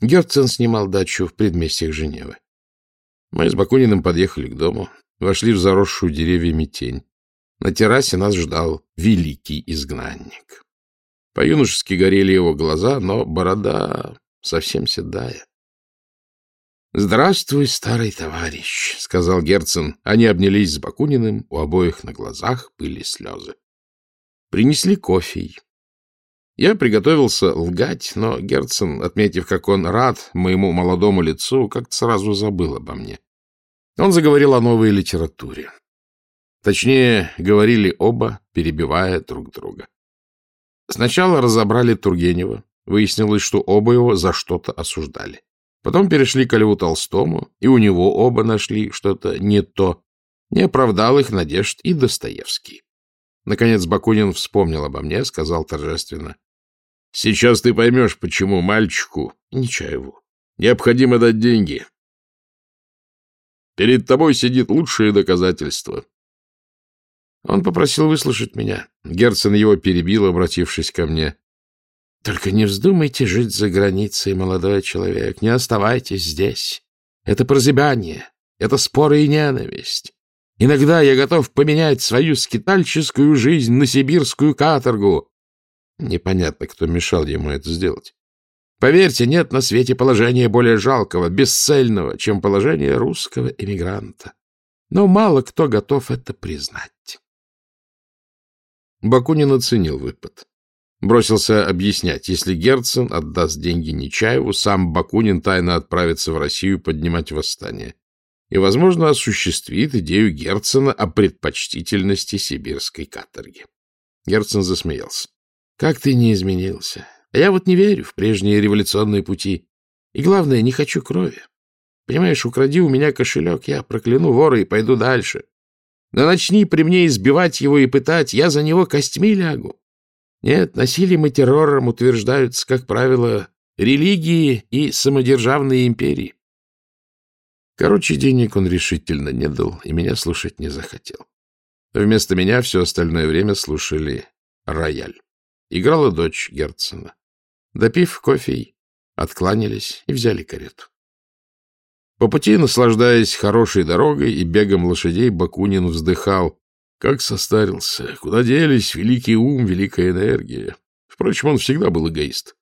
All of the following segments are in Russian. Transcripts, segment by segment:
Герцен снимал дачу в предместьях Женевы. Мы с Бакуниным подъехали к дому, вошли в заросшую деревьями тень. На террасе нас ждал великий изгнанник. По-юношески горели его глаза, но борода совсем седая. — Здравствуй, старый товарищ, — сказал Герцен. Они обнялись с Бакуниным, у обоих на глазах были слезы. Принесли кофе. Я приготовился лгать, но Герцен, отметив, как он рад моему молодому лицу, как-то сразу забыл обо мне. Он заговорил о новой литературе. Точнее, говорили оба, перебивая друг друга. Сначала разобрали Тургенева. Выяснилось, что оба его за что-то осуждали. Потом перешли к Льву Толстому, и у него оба нашли что-то не то. Не оправдал их надежд и Достоевский. Наконец Бакунин вспомнил обо мне, сказал торжественно. — Сейчас ты поймешь, почему мальчику, Нечаеву, необходимо дать деньги. Перед тобой сидит лучшее доказательство. Он попросил выслушать меня. Герцен его перебил, обратившись ко мне. Только не вздумайте жить за границей, молодой человек. Не оставайтесь здесь. Это прозябание, это споры и ненависть. Иногда я готов поменять свою скитальческую жизнь на сибирскую каторгу. Непонятно, кто мешал ему это сделать. Поверьте, нет на свете положения более жалкого, бесцельного, чем положение русского эмигранта. Но мало кто готов это признать. Бакунин оценил выпад. Бросился объяснять, если Герцен отдаст деньги Нечаеву, сам Бакунин тайно отправится в Россию поднимать восстание и, возможно, осуществит идею Герцена о предпочтительности сибирской каторги. Герцен засмеялся. — Как ты не изменился? А я вот не верю в прежние революционные пути. И главное, не хочу крови. Понимаешь, укради у меня кошелек, я прокляну вора и пойду дальше. Но начни при мне избивать его и пытать, я за него костьми лягу. Нет, насилием и террором утверждаются, как правило, религии и самодержавные империи. Короче, денег он решительно не дал и меня слушать не захотел. Вместо меня все остальное время слушали рояль. Играла дочь Герцена. Допив кофе, откланялись и взяли карету. По пути, наслаждаясь хорошей дорогой и бегом лошадей, Бакунин вздыхал. Как состарился, куда делись великий ум, великая энергия. Впрочем, он всегда был эгоист.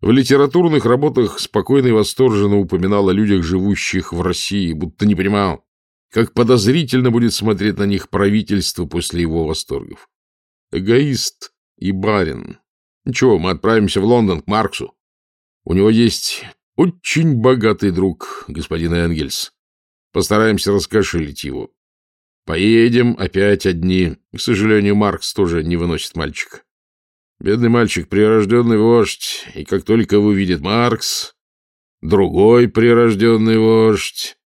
В литературных работах спокойно и восторженно упоминал о людях, живущих в России, будто не понимал, как подозрительно будет смотреть на них правительство после его восторгов. Эгоист и барин. Ничего, мы отправимся в Лондон к Марксу. У него есть очень богатый друг, господин Энгельс. Постараемся раскошелить его. Поедем опять одни. К сожалению, Маркс тоже не выносит мальчика. Бедный мальчик, прирожденный вождь, и как только его видит Маркс, другой прирожденный вождь.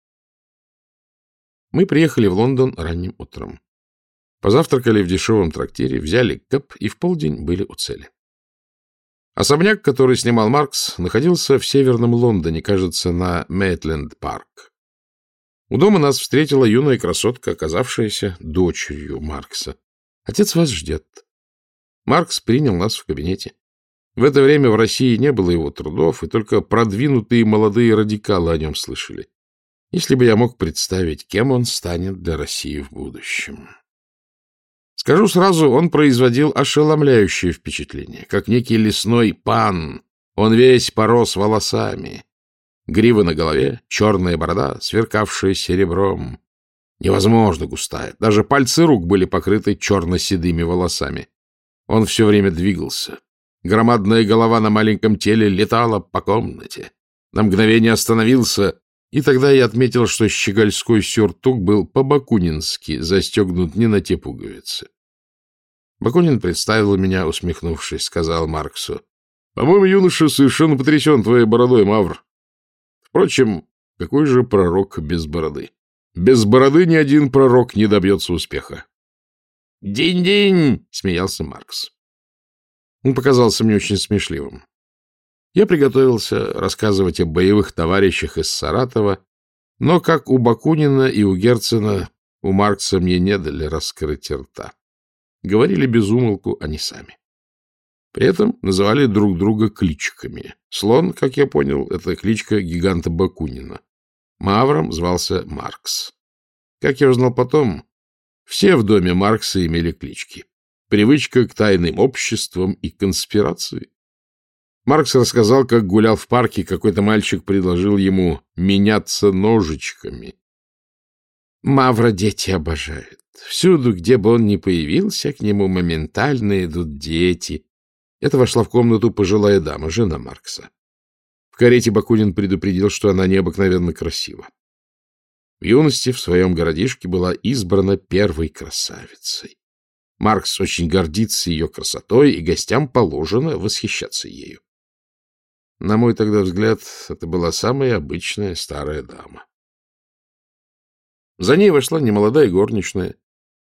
Мы приехали в Лондон ранним утром. Позавтракали в дешевом трактире, взяли кэп и в полдень были у цели. Особняк, который снимал Маркс, находился в северном Лондоне, кажется, на Мейтленд-парк. У дома нас встретила юная красотка, оказавшаяся дочерью Маркса. Отец вас ждет. Маркс принял нас в кабинете. В это время в России не было его трудов, и только продвинутые молодые радикалы о нем слышали. Если бы я мог представить, кем он станет для России в будущем. Скажу сразу, он производил ошеломляющее впечатление, как некий лесной пан. Он весь порос волосами. Грива на голове, черная борода, сверкавшая серебром. Невозможно густая. Даже пальцы рук были покрыты черно-седыми волосами. Он все время двигался. Громадная голова на маленьком теле летала по комнате. На мгновение остановился, и тогда я отметил, что щегольской сюртук был по-бакунински застегнут не на те пуговицы. Бакунин представил меня, усмехнувшись, сказал Марксу. — По-моему, юноша совершенно потрясен твоей бородой, Мавр. Впрочем, какой же пророк без бороды? Без бороды ни один пророк не добьется успеха. «Динь-динь!» — смеялся Маркс. Он показался мне очень смешливым. Я приготовился рассказывать о боевых товарищах из Саратова, но, как у Бакунина и у Герцена, у Маркса мне не дали раскрыть рта. Говорили без умолку они сами. При этом называли друг друга кличками. Слон, как я понял, это кличка гиганта Бакунина. Мавром звался Маркс. Как я узнал потом, все в доме Маркса имели клички. Привычка к тайным обществам и конспирации. Маркс рассказал, как гулял в парке, какой-то мальчик предложил ему меняться ножичками. Мавра дети обожают. Всюду, где бы он ни появился, к нему моментально идут дети. Это вошла в комнату пожилая дама, жена Маркса. В карете Бакунин предупредил, что она необыкновенно красива. В юности в своем городишке была избрана первой красавицей. Маркс очень гордится ее красотой, и гостям положено восхищаться ею. На мой тогда взгляд, это была самая обычная старая дама. За ней вошла немолодая горничная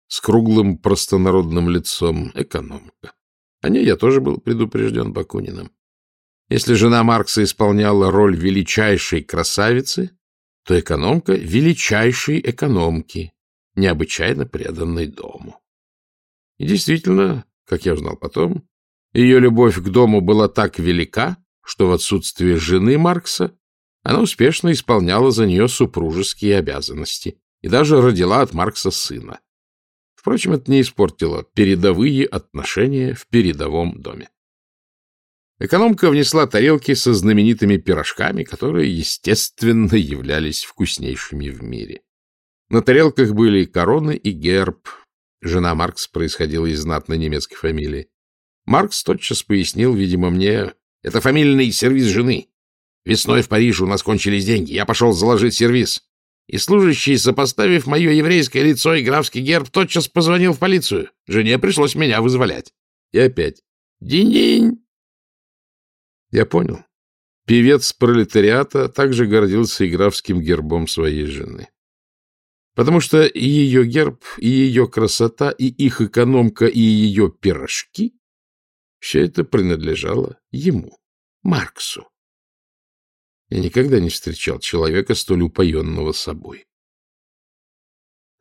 с круглым простонародным лицом, экономка. О ней я тоже был предупрежден Бакуниным. Если жена Маркса исполняла роль величайшей красавицы, то экономка — величайшей экономки, необычайно преданной дому. И действительно, как я узнал потом, ее любовь к дому была так велика, что в отсутствие жены Маркса она успешно исполняла за нее супружеские обязанности и даже родила от Маркса сына. Впрочем, это не испортило передовые отношения в передовом доме. Экономка внесла тарелки со знаменитыми пирожками, которые, естественно, являлись вкуснейшими в мире. На тарелках были короны и герб. Жена Маркс происходила из знатной немецкой фамилии. Маркс тотчас пояснил, видимо, мне, это фамильный сервиз жены. Весной в Париже у нас кончились деньги. Я пошел заложить сервиз и служащий, сопоставив мое еврейское лицо и графский герб, тотчас позвонил в полицию. Жене пришлось меня вызволять. И опять. Динь-динь! Я понял. Певец пролетариата также гордился и графским гербом своей жены. Потому что и ее герб, и ее красота, и их экономка, и ее пирожки — все это принадлежало ему, Марксу. Я никогда не встречал человека, столь упоенного собой.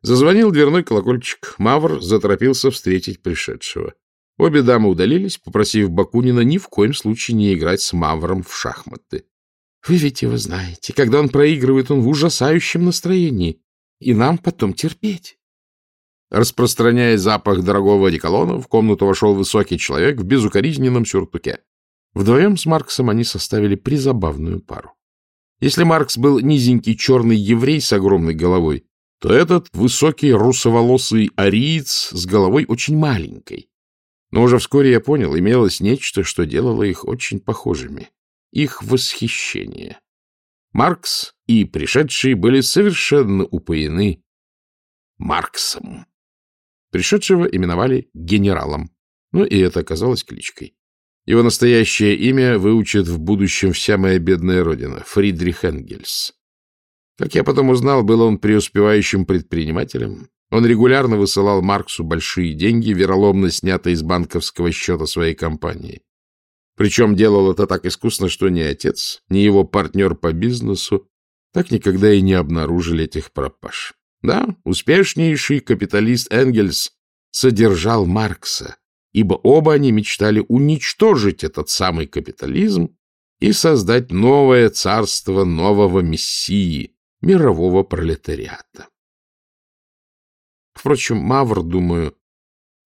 Зазвонил дверной колокольчик. Мавр заторопился встретить пришедшего. Обе дамы удалились, попросив Бакунина ни в коем случае не играть с Мавром в шахматы. — Вы ведь его знаете. Когда он проигрывает, он в ужасающем настроении. И нам потом терпеть. Распространяя запах дорогого одеколона, в комнату вошел высокий человек в безукоризненном сюртуке. Вдвоем с Марксом они составили призабавную пару. Если Маркс был низенький черный еврей с огромной головой, то этот высокий русоволосый ариец с головой очень маленькой. Но уже вскоре я понял, имелось нечто, что делало их очень похожими. Их восхищение. Маркс и пришедшие были совершенно упоены Марксом. Пришедшего именовали генералом, ну и это оказалось кличкой. Его настоящее имя выучит в будущем вся моя бедная родина — Фридрих Энгельс. Как я потом узнал, был он преуспевающим предпринимателем. Он регулярно высылал Марксу большие деньги, вероломно снятые из банковского счета своей компании. Причем делал это так искусно, что ни отец, ни его партнер по бизнесу так никогда и не обнаружили этих пропаж. Да, успешнейший капиталист Энгельс содержал Маркса, ибо оба они мечтали уничтожить этот самый капитализм и создать новое царство нового мессии, мирового пролетариата. Впрочем, Мавр, думаю,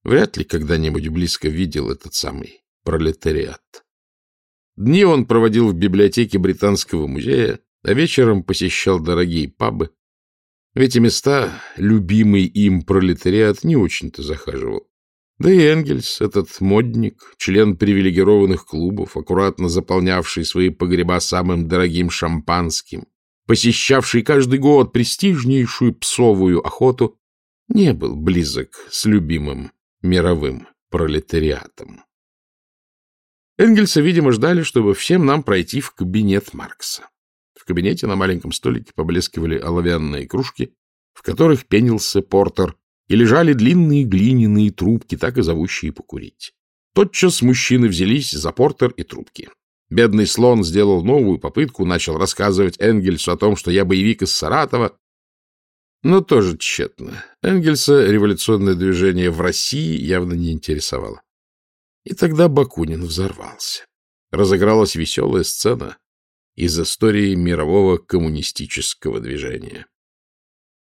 вряд ли когда-нибудь близко видел этот самый пролетариат. Дни он проводил в библиотеке Британского музея, а вечером посещал дорогие пабы. В эти места любимый им пролетариат не очень-то захаживал. Да и Энгельс, этот модник, член привилегированных клубов, аккуратно заполнявший свои погреба самым дорогим шампанским, посещавший каждый год престижнейшую псовую охоту, не был близок с любимым мировым пролетариатом. Энгельса, видимо, ждали, чтобы всем нам пройти в кабинет Маркса. В кабинете на маленьком столике поблескивали оловянные кружки, в которых пенился портер, и лежали длинные глиняные трубки, так и зовущие покурить. Тотчас мужчины взялись за портер и трубки. Бедный слон сделал новую попытку, начал рассказывать Энгельсу о том, что я боевик из Саратова, но тоже тщетно. Энгельса революционное движение в России явно не интересовало. И тогда Бакунин взорвался. Разыгралась веселая сцена из истории мирового коммунистического движения.